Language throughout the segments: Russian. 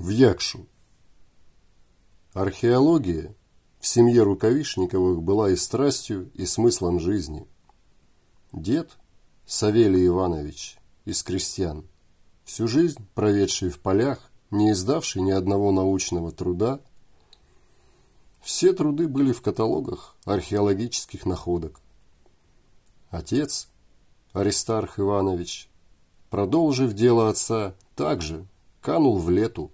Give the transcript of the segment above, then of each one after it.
в Якшу. Археология в семье Рукавишниковых была и страстью, и смыслом жизни. Дед Савелий Иванович из крестьян, всю жизнь проведший в полях, не издавший ни одного научного труда, все труды были в каталогах археологических находок. Отец, Аристарх Иванович, продолжив дело отца, также канул в лету,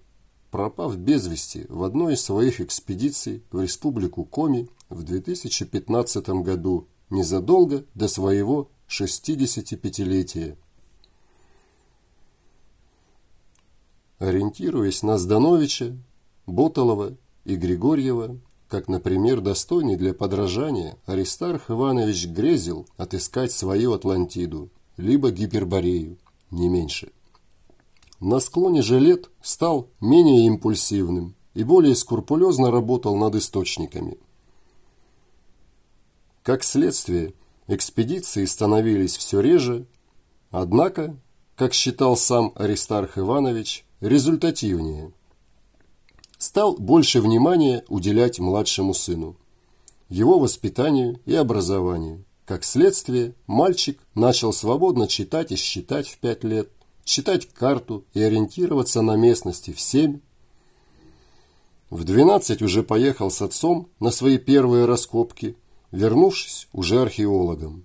пропав без вести в одной из своих экспедиций в республику Коми в 2015 году, незадолго до своего 65-летия. Ориентируясь на Здановича, Ботолова и Григорьева, как, например, достойный для подражания, Аристарх Иванович грезил отыскать свою Атлантиду, либо Гиперборею, не меньше. На склоне же лет стал менее импульсивным и более скрупулезно работал над источниками. Как следствие, экспедиции становились все реже, однако, как считал сам Аристарх Иванович, результативнее. Стал больше внимания уделять младшему сыну, его воспитанию и образованию. Как следствие, мальчик начал свободно читать и считать в пять лет, читать карту и ориентироваться на местности в 7. В 12 уже поехал с отцом на свои первые раскопки, вернувшись уже археологом.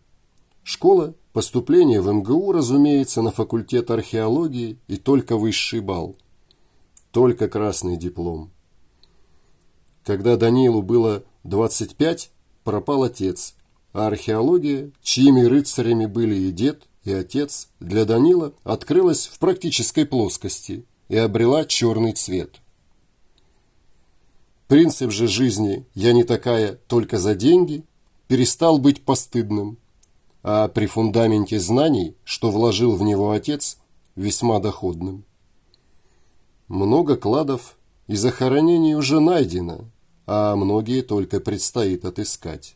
Школа, поступление в МГУ, разумеется, на факультет археологии и только высший балл. Только красный диплом. Когда Данилу было 25, пропал отец, а археология, чьими рыцарями были и дед, и отец для Данила открылась в практической плоскости и обрела черный цвет. Принцип же жизни «я не такая только за деньги» перестал быть постыдным, а при фундаменте знаний, что вложил в него отец, весьма доходным. Много кладов и захоронений уже найдено, а многие только предстоит отыскать.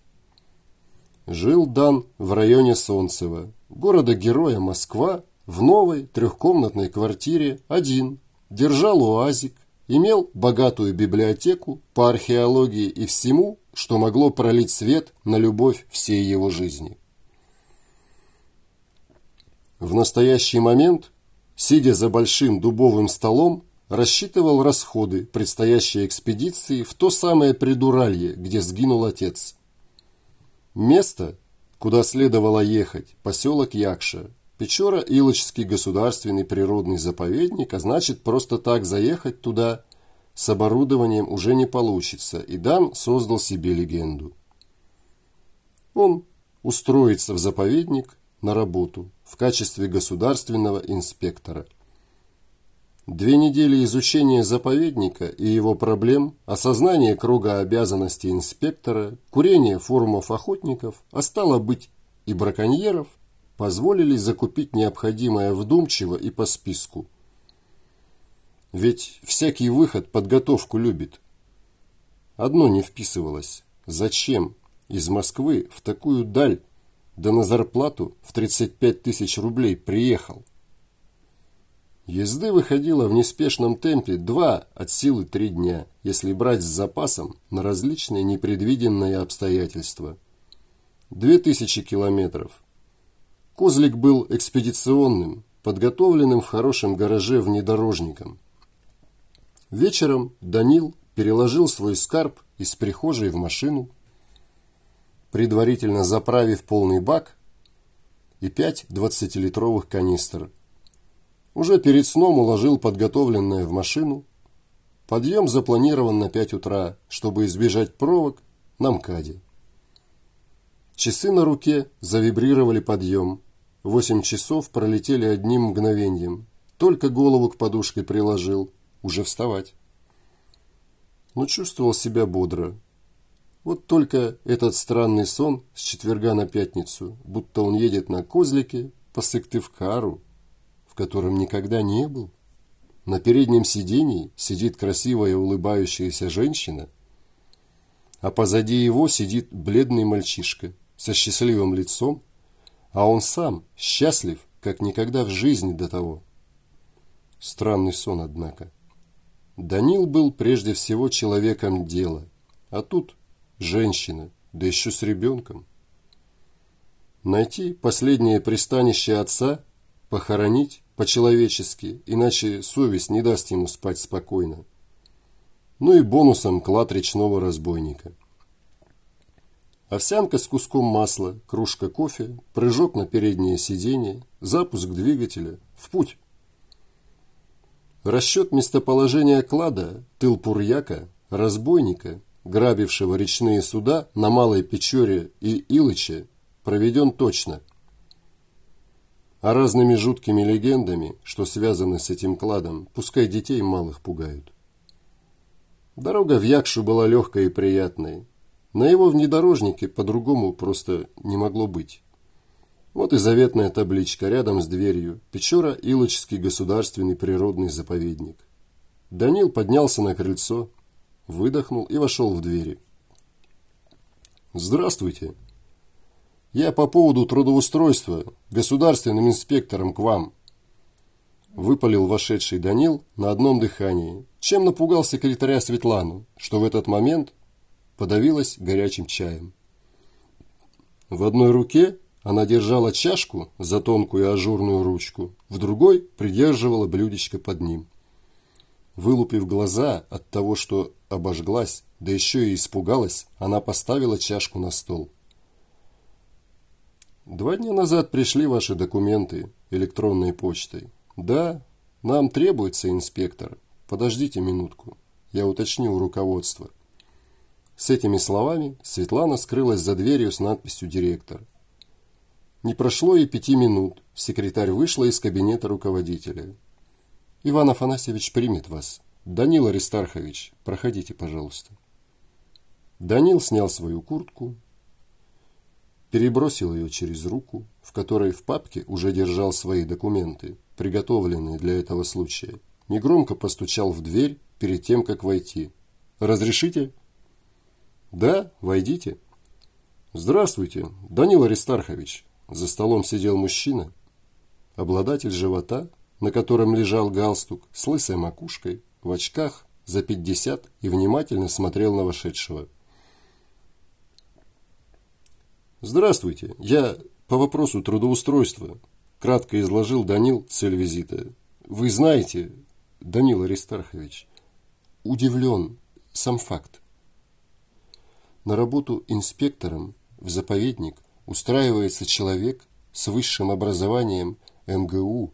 Жил Дан в районе Солнцева, города-героя Москва, в новой трехкомнатной квартире один, держал уазик, имел богатую библиотеку по археологии и всему, что могло пролить свет на любовь всей его жизни. В настоящий момент, сидя за большим дубовым столом, рассчитывал расходы предстоящей экспедиции в то самое Придуралье, где сгинул отец – Место, куда следовало ехать, поселок Якша, Печора-Илочский государственный природный заповедник, а значит просто так заехать туда с оборудованием уже не получится, и Дан создал себе легенду. Он устроится в заповедник на работу в качестве государственного инспектора. Две недели изучения заповедника и его проблем, осознание круга обязанностей инспектора, курение форумов охотников, а стало быть и браконьеров, позволили закупить необходимое вдумчиво и по списку. Ведь всякий выход подготовку любит. Одно не вписывалось. Зачем из Москвы в такую даль, да на зарплату в 35 тысяч рублей приехал? Езды выходило в неспешном темпе два от силы три дня, если брать с запасом на различные непредвиденные обстоятельства. Две тысячи километров. Козлик был экспедиционным, подготовленным в хорошем гараже внедорожником. Вечером Данил переложил свой скарб из прихожей в машину, предварительно заправив полный бак и пять двадцатилитровых канистр – уже перед сном уложил подготовленное в машину. Подъем запланирован на 5 утра, чтобы избежать провок на МКАДе. Часы на руке завибрировали подъем. Восемь часов пролетели одним мгновением. Только голову к подушке приложил. Уже вставать. Но чувствовал себя бодро. Вот только этот странный сон с четверга на пятницу, будто он едет на козлике по Сыктывкару, в котором никогда не был. На переднем сидении сидит красивая улыбающаяся женщина, а позади его сидит бледный мальчишка со счастливым лицом, а он сам счастлив, как никогда в жизни до того. Странный сон, однако. Данил был прежде всего человеком дела, а тут женщина, да еще с ребенком. Найти последнее пристанище отца, похоронить по-человечески, иначе совесть не даст ему спать спокойно. Ну и бонусом клад речного разбойника. Овсянка с куском масла, кружка кофе, прыжок на переднее сиденье, запуск двигателя, в путь. Расчет местоположения клада, тыл Пурьяка, разбойника, грабившего речные суда на Малой Печоре и Илыче, проведен точно. А разными жуткими легендами, что связаны с этим кладом, пускай детей малых пугают. Дорога в Якшу была легкой и приятной. На его внедорожнике по-другому просто не могло быть. Вот и заветная табличка рядом с дверью. Печора Илочский государственный природный заповедник. Данил поднялся на крыльцо, выдохнул и вошел в двери. «Здравствуйте!» Я по поводу трудоустройства государственным инспектором к вам. Выпалил вошедший Данил на одном дыхании, чем напугал секретаря Светлану, что в этот момент подавилась горячим чаем. В одной руке она держала чашку за тонкую ажурную ручку, в другой придерживала блюдечко под ним. Вылупив глаза от того, что обожглась, да еще и испугалась, она поставила чашку на стол. Два дня назад пришли ваши документы электронной почтой. Да, нам требуется инспектор. Подождите минутку. Я уточню у руководства. С этими словами Светлана скрылась за дверью с надписью «Директор». Не прошло и пяти минут. Секретарь вышла из кабинета руководителя. «Иван Афанасьевич примет вас. Данил Аристархович, проходите, пожалуйста». Данил снял свою куртку, перебросил ее через руку, в которой в папке уже держал свои документы, приготовленные для этого случая. Негромко постучал в дверь перед тем, как войти. «Разрешите?» «Да, войдите». «Здравствуйте, Данил Аристархович». За столом сидел мужчина, обладатель живота, на котором лежал галстук, с лысой макушкой, в очках, за пятьдесят и внимательно смотрел на вошедшего. «Здравствуйте. Я по вопросу трудоустройства», – кратко изложил Данил цель визита. «Вы знаете, Данил Аристархович, удивлен сам факт. На работу инспектором в заповедник устраивается человек с высшим образованием МГУ,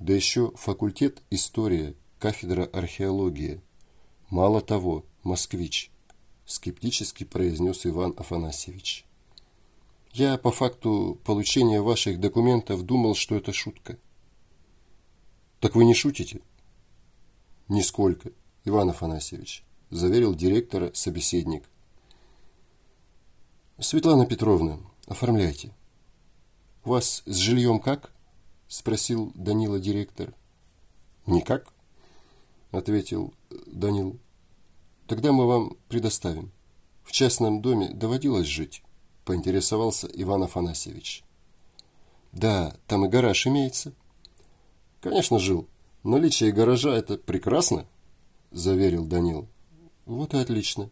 да еще факультет история, кафедра археологии. Мало того, москвич, скептически произнес Иван Афанасьевич. Я по факту получения ваших документов думал, что это шутка. Так вы не шутите? Нисколько, Иван Афанасьевич, заверил директора собеседник. Светлана Петровна, оформляйте. У вас с жильем как? Спросил Данила директор. Никак, ответил Данил. Тогда мы вам предоставим. В частном доме доводилось жить поинтересовался Иван Афанасьевич. Да, там и гараж имеется. Конечно, жил. Наличие гаража – это прекрасно, заверил Данил. Вот и отлично.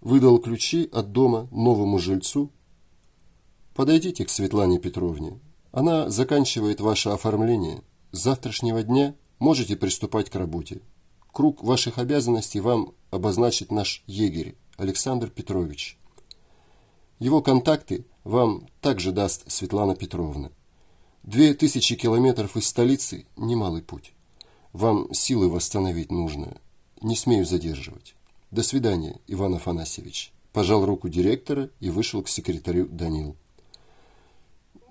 Выдал ключи от дома новому жильцу. Подойдите к Светлане Петровне. Она заканчивает ваше оформление. С завтрашнего дня можете приступать к работе. Круг ваших обязанностей вам обозначит наш егерь Александр Петрович. Его контакты вам также даст Светлана Петровна. Две тысячи километров из столицы – немалый путь. Вам силы восстановить нужно. Не смею задерживать. До свидания, Иван Афанасьевич. Пожал руку директора и вышел к секретарю Данил.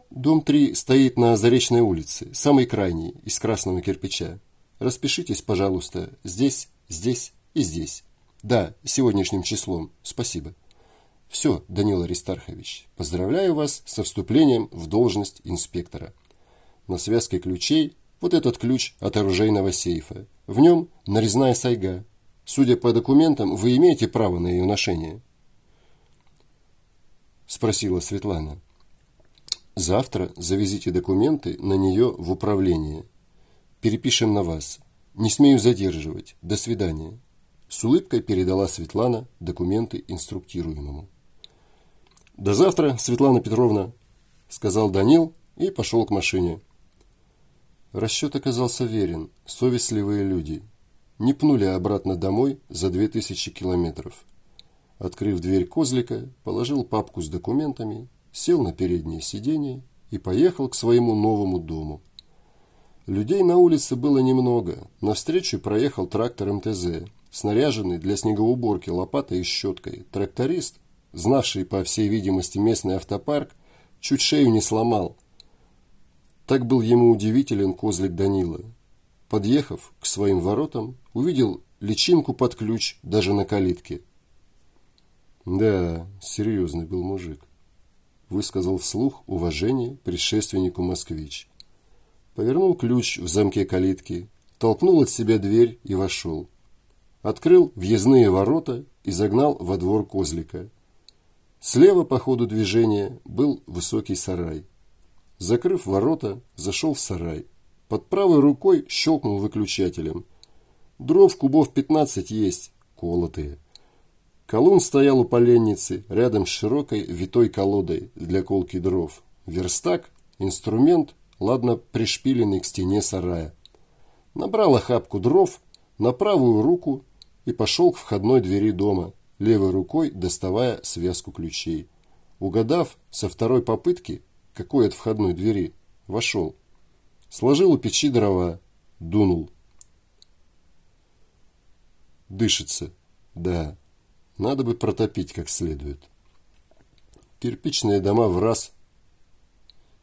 Дом 3 стоит на Заречной улице, самый крайний, из красного кирпича. Распишитесь, пожалуйста, здесь, здесь и здесь. Да, сегодняшним числом. Спасибо. Все, Данил Аристархович, поздравляю вас со вступлением в должность инспектора. На связке ключей вот этот ключ от оружейного сейфа. В нем нарезная сайга. Судя по документам, вы имеете право на ее ношение? Спросила Светлана. Завтра завезите документы на нее в управление. Перепишем на вас. Не смею задерживать. До свидания. С улыбкой передала Светлана документы инструктируемому. «До завтра, Светлана Петровна», – сказал Данил и пошел к машине. Расчет оказался верен. Совестливые люди. Не пнули обратно домой за две тысячи километров. Открыв дверь козлика, положил папку с документами, сел на переднее сиденье и поехал к своему новому дому. Людей на улице было немного. Навстречу проехал трактор МТЗ, снаряженный для снегоуборки лопатой и щеткой. Тракторист, знавший, по всей видимости, местный автопарк, чуть шею не сломал. Так был ему удивителен козлик Данила. Подъехав к своим воротам, увидел личинку под ключ даже на калитке. Да, серьезный был мужик. Высказал вслух уважение предшественнику москвич. Повернул ключ в замке калитки, толкнул от себя дверь и вошел. Открыл въездные ворота и загнал во двор козлика. Слева по ходу движения был высокий сарай. Закрыв ворота, зашел в сарай. Под правой рукой щелкнул выключателем. Дров кубов 15 есть, колотые. Колун стоял у поленницы, рядом с широкой витой колодой для колки дров. Верстак, инструмент, ладно пришпиленный к стене сарая. Набрал охапку дров на правую руку и пошел к входной двери дома, левой рукой доставая связку ключей. Угадав со второй попытки, какой от входной двери, вошел. Сложил у печи дрова, дунул. Дышится, да, надо бы протопить как следует. Кирпичные дома в раз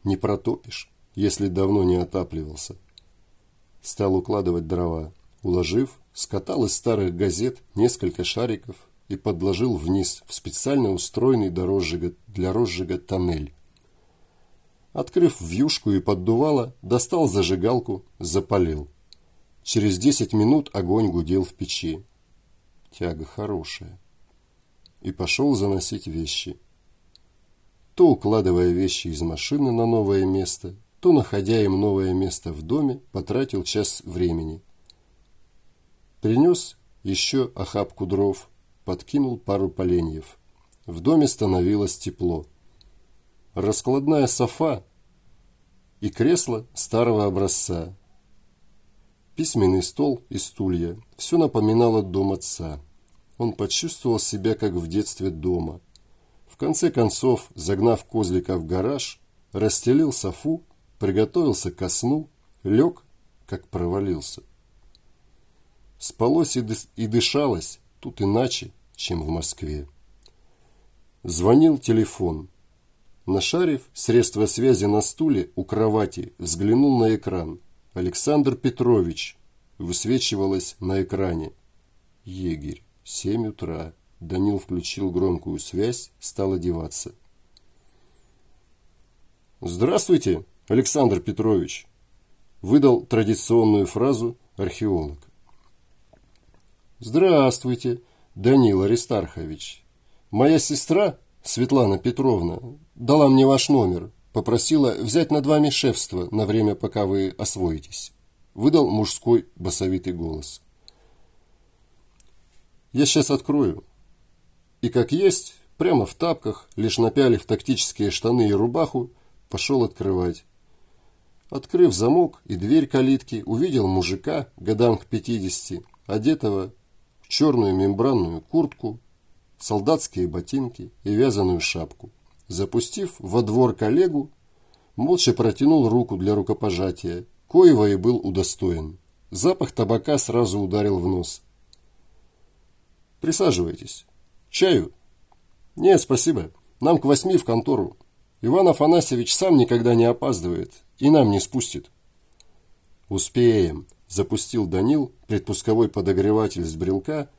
не протопишь, если давно не отапливался. Стал укладывать дрова. Уложив, скатал из старых газет несколько шариков и подложил вниз в специально устроенный для розжига, для розжига тоннель. Открыв вьюшку и поддувало, достал зажигалку, запалил. Через десять минут огонь гудел в печи. Тяга хорошая. И пошел заносить вещи. То укладывая вещи из машины на новое место, то, находя им новое место в доме, потратил час времени – Принес еще охапку дров, подкинул пару поленьев. В доме становилось тепло. Раскладная софа и кресло старого образца. Письменный стол и стулья. Все напоминало дом отца. Он почувствовал себя, как в детстве дома. В конце концов, загнав козлика в гараж, расстелил софу, приготовился ко сну, лег, как провалился. Спалось и дышалось тут иначе, чем в Москве. Звонил телефон. Нашарив средства связи на стуле у кровати, взглянул на экран. Александр Петрович высвечивалось на экране. Егерь, семь утра. Данил включил громкую связь, стал одеваться. «Здравствуйте, Александр Петрович!» Выдал традиционную фразу археолог. Здравствуйте, Данил Аристархович. Моя сестра, Светлана Петровна, дала мне ваш номер, попросила взять над вами шефство на время, пока вы освоитесь. Выдал мужской басовитый голос. Я сейчас открою. И как есть, прямо в тапках, лишь напялив тактические штаны и рубаху, пошел открывать. Открыв замок и дверь калитки, увидел мужика, годам к пятидесяти, одетого черную мембранную куртку, солдатские ботинки и вязаную шапку. Запустив во двор коллегу, молча протянул руку для рукопожатия, коего и был удостоен. Запах табака сразу ударил в нос. «Присаживайтесь. Чаю?» «Нет, спасибо. Нам к восьми в контору. Иван Афанасьевич сам никогда не опаздывает и нам не спустит». «Успеем», запустил Данил предпусковой подогреватель с брелка,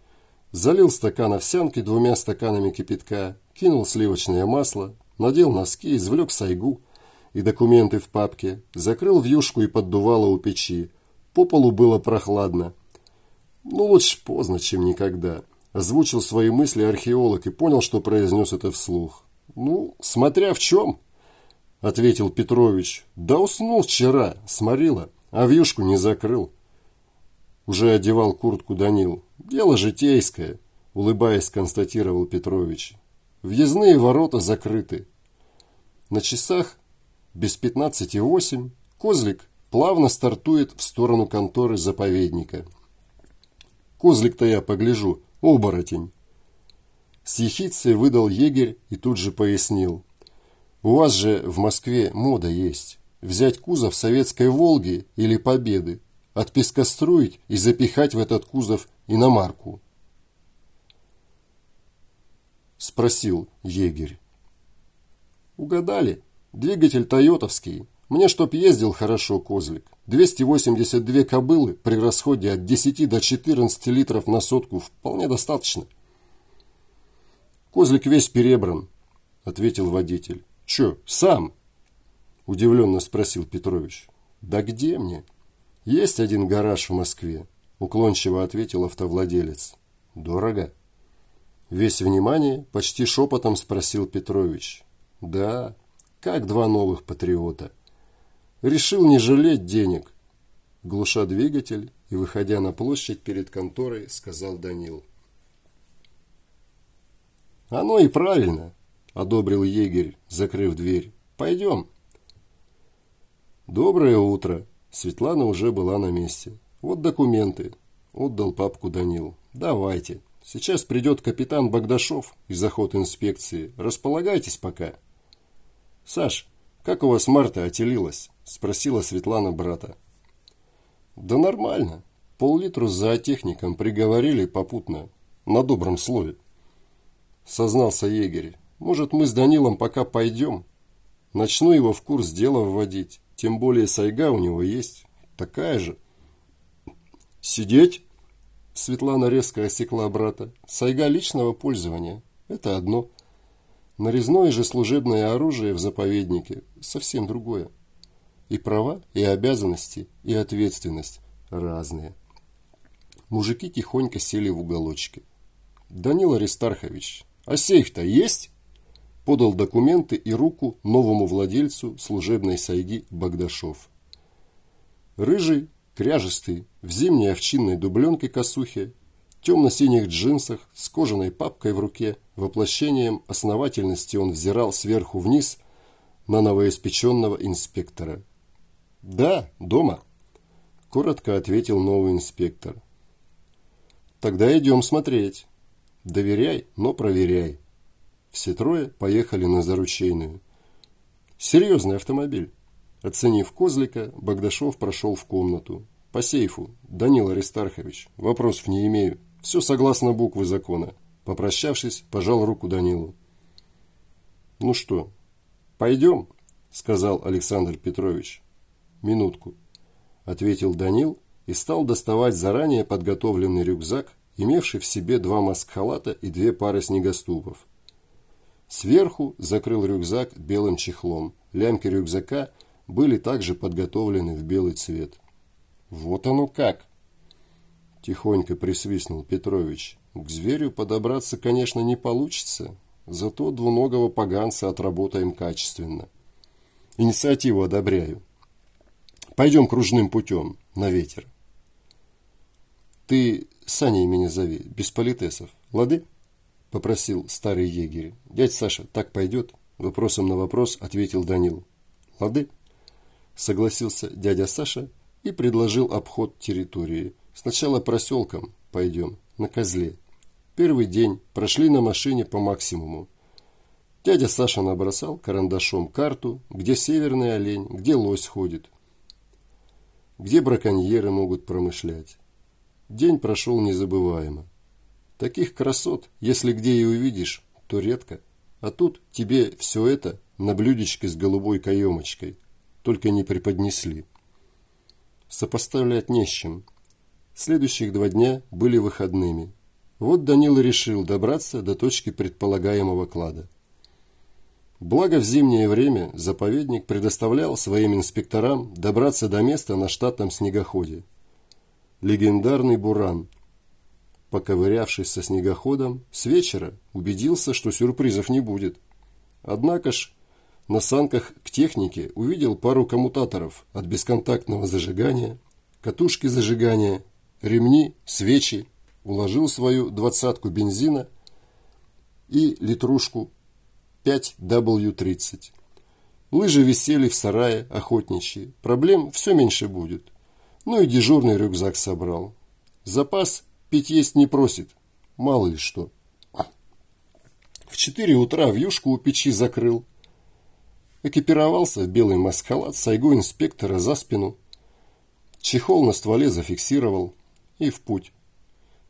залил стакан овсянки двумя стаканами кипятка, кинул сливочное масло, надел носки, извлек сайгу и документы в папке, закрыл вьюшку и поддувало у печи. По полу было прохладно. Ну, лучше поздно, чем никогда. Озвучил свои мысли археолог и понял, что произнес это вслух. «Ну, смотря в чем», — ответил Петрович. «Да уснул вчера, сморила, а вьюшку не закрыл». Уже одевал куртку Данил. Дело житейское, улыбаясь, констатировал Петрович. Въездные ворота закрыты. На часах без пятнадцати восемь Козлик плавно стартует в сторону конторы заповедника. Козлик-то я погляжу, оборотень. С ехицей выдал егерь и тут же пояснил. У вас же в Москве мода есть. Взять кузов советской «Волги» или «Победы», отпескоструить и запихать в этот кузов иномарку. Спросил егерь. Угадали. Двигатель тойотовский. Мне чтоб ездил хорошо козлик. 282 кобылы при расходе от 10 до 14 литров на сотку вполне достаточно. Козлик весь перебран, ответил водитель. Че, сам? Удивленно спросил Петрович. Да где мне? Есть один гараж в Москве, уклончиво ответил автовладелец. Дорого? Весь внимание, почти шепотом спросил Петрович. Да, как два новых патриота. Решил не жалеть денег. Глуша двигатель и, выходя на площадь перед конторой, сказал Данил. «Оно и правильно», – одобрил егерь, закрыв дверь. «Пойдем». «Доброе утро». Светлана уже была на месте. «Вот документы», – отдал папку Данил. «Давайте. Сейчас придет капитан Богдашов из инспекции. Располагайтесь пока». «Саш, как у вас Марта отелилась?» – спросила Светлана брата. «Да нормально. Пол-литру с зоотехником приговорили попутно, на добром слове». Сознался егерь. «Может, мы с Данилом пока пойдем? Начну его в курс дела вводить. Тем более сайга у него есть. Такая же». «Сидеть?» Светлана резко осекла брата. «Сайга личного пользования. Это одно». Нарезное же служебное оружие в заповеднике совсем другое. И права, и обязанности, и ответственность разные. Мужики тихонько сели в уголочке. «Данил Аристархович, а сейф-то есть?» Подал документы и руку новому владельцу служебной сайги Богдашов. Рыжий, кряжестый, в зимней овчинной дубленке косухе темно-синих джинсах с кожаной папкой в руке, воплощением основательности он взирал сверху вниз на новоиспеченного инспектора. «Да, дома», – коротко ответил новый инспектор. «Тогда идем смотреть. Доверяй, но проверяй». Все трое поехали на заручейную. Серьезный автомобиль. Оценив козлика, Богдашов прошел в комнату. По сейфу. Данил Аристархович. Вопросов не имею. Все согласно буквы закона. Попрощавшись, пожал руку Данилу. «Ну что, пойдем?» – сказал Александр Петрович. «Минутку», – ответил Данил и стал доставать заранее подготовленный рюкзак, имевший в себе два маскхалата и две пары снегоступов. Сверху закрыл рюкзак белым чехлом. Лямки рюкзака были также подготовлены в белый цвет. «Вот оно как!» Тихонько присвистнул Петрович. К зверю подобраться, конечно, не получится, зато двуногого поганца отработаем качественно. Инициативу одобряю. Пойдем кружным путем, на ветер. Ты Саней меня зови, без политесов, лады? Попросил старый егерь. Дядь Саша, так пойдет? Вопросом на вопрос ответил Данил. Лады? Согласился дядя Саша и предложил обход территории – Сначала проселком пойдем, на козле. Первый день прошли на машине по максимуму. Дядя Саша набросал карандашом карту, где северный олень, где лось ходит, где браконьеры могут промышлять. День прошел незабываемо. Таких красот, если где и увидишь, то редко. А тут тебе все это на блюдечке с голубой каемочкой, только не преподнесли. Сопоставлять не с чем. Следующих два дня были выходными. Вот Данила решил добраться до точки предполагаемого клада. Благо в зимнее время заповедник предоставлял своим инспекторам добраться до места на штатном снегоходе. Легендарный Буран. Поковырявшись со снегоходом, с вечера убедился, что сюрпризов не будет. Однако ж на санках к технике увидел пару коммутаторов от бесконтактного зажигания, катушки зажигания ремни, свечи, уложил свою двадцатку бензина и литрушку 5W30. Лыжи висели в сарае охотничьи. Проблем все меньше будет. Ну и дежурный рюкзак собрал. Запас пить есть не просит. Мало ли что. В четыре утра в юшку у печи закрыл. Экипировался в белый маскалат, сайгу инспектора за спину. Чехол на стволе зафиксировал. И в путь.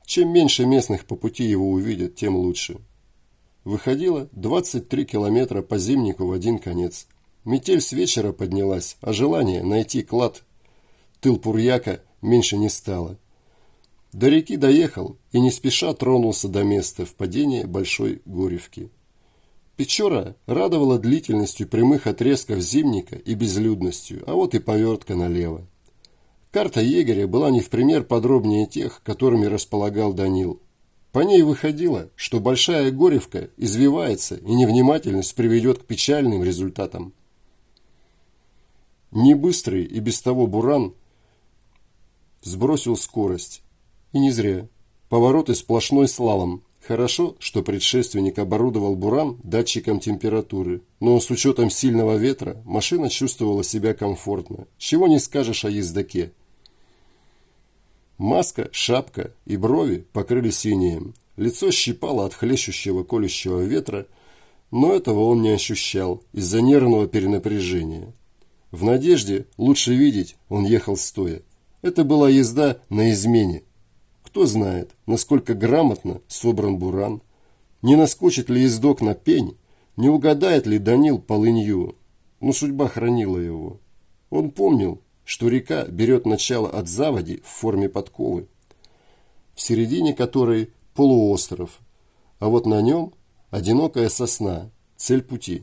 Чем меньше местных по пути его увидят, тем лучше. Выходило 23 километра по зимнику в один конец. Метель с вечера поднялась, а желание найти клад тыл Пурьяка меньше не стало. До реки доехал и не спеша тронулся до места впадения Большой Горевки. Печора радовала длительностью прямых отрезков зимника и безлюдностью, а вот и повертка налево. Карта егеря была не в пример подробнее тех, которыми располагал Данил. По ней выходило, что Большая Горевка извивается и невнимательность приведет к печальным результатам. Небыстрый и без того буран сбросил скорость. И не зря. Повороты сплошной слалом. Хорошо, что предшественник оборудовал буран датчиком температуры, но с учетом сильного ветра машина чувствовала себя комфортно. Чего не скажешь о ездаке. Маска, шапка и брови покрылись синим. Лицо щипало от хлещущего колющего ветра, но этого он не ощущал из-за нервного перенапряжения. В надежде лучше видеть он ехал стоя. Это была езда на измене. Кто знает, насколько грамотно собран буран. Не наскочит ли ездок на пень, не угадает ли Данил полынью. Но судьба хранила его. Он помнил, что река берет начало от заводи в форме подковы, в середине которой полуостров, а вот на нем одинокая сосна, цель пути.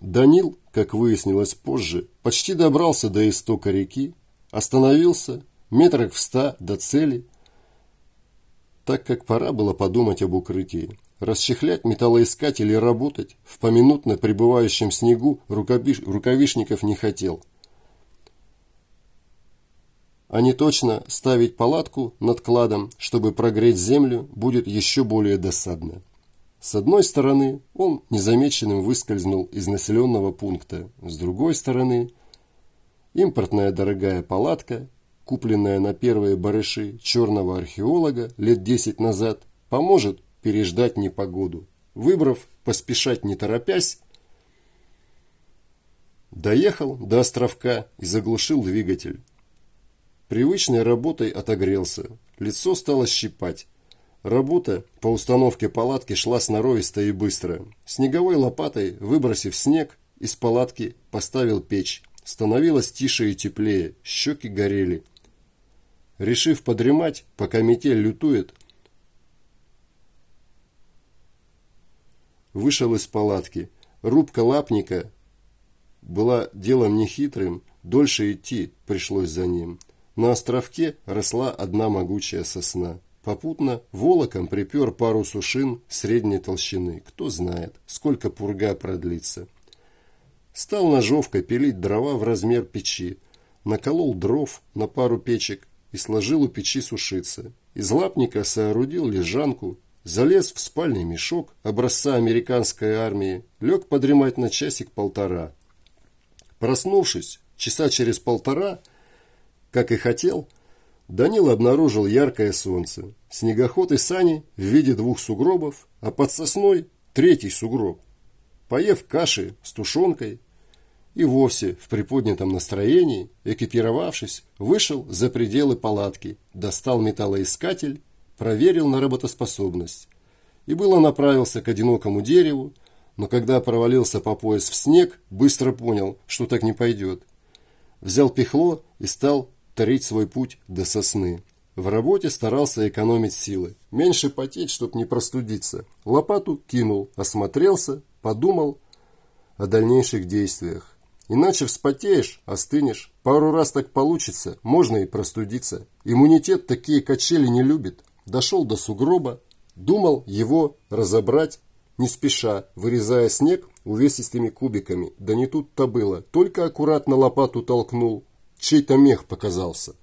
Данил как выяснилось позже, почти добрался до истока реки, остановился метрах в ста до цели, так как пора было подумать об укрытии. Расчехлять металлоискатель и работать в поминутно пребывающем снегу рукавиш... рукавишников не хотел. А не точно ставить палатку над кладом, чтобы прогреть землю, будет еще более досадно. С одной стороны, он незамеченным выскользнул из населенного пункта. С другой стороны, импортная дорогая палатка, купленная на первые барыши черного археолога лет 10 назад, поможет переждать непогоду. Выбрав поспешать не торопясь, доехал до островка и заглушил двигатель. Привычной работой отогрелся, лицо стало щипать. Работа по установке палатки шла сноровисто и быстро. Снеговой лопатой, выбросив снег, из палатки поставил печь. Становилось тише и теплее, щеки горели. Решив подремать, пока метель лютует, вышел из палатки. Рубка лапника была делом нехитрым, дольше идти пришлось за ним. На островке росла одна могучая сосна. Попутно волоком припер пару сушин средней толщины. Кто знает, сколько пурга продлится. Стал ножовкой пилить дрова в размер печи. Наколол дров на пару печек и сложил у печи сушиться. Из лапника соорудил лежанку, залез в спальный мешок образца американской армии, лег подремать на часик-полтора. Проснувшись, часа через полтора, как и хотел, Данил обнаружил яркое солнце, снегоход и сани в виде двух сугробов, а под сосной третий сугроб. Поев каши с тушенкой и вовсе в приподнятом настроении, экипировавшись, вышел за пределы палатки, достал металлоискатель, проверил на работоспособность и было направился к одинокому дереву, но когда провалился по пояс в снег, быстро понял, что так не пойдет. Взял пихло и стал тарить свой путь до сосны. В работе старался экономить силы. Меньше потеть, чтоб не простудиться. Лопату кинул, осмотрелся, подумал о дальнейших действиях. Иначе вспотеешь, остынешь. Пару раз так получится, можно и простудиться. Иммунитет такие качели не любит. Дошел до сугроба, думал его разобрать, не спеша, вырезая снег увесистыми кубиками. Да не тут-то было, только аккуратно лопату толкнул, чей-то мех показался.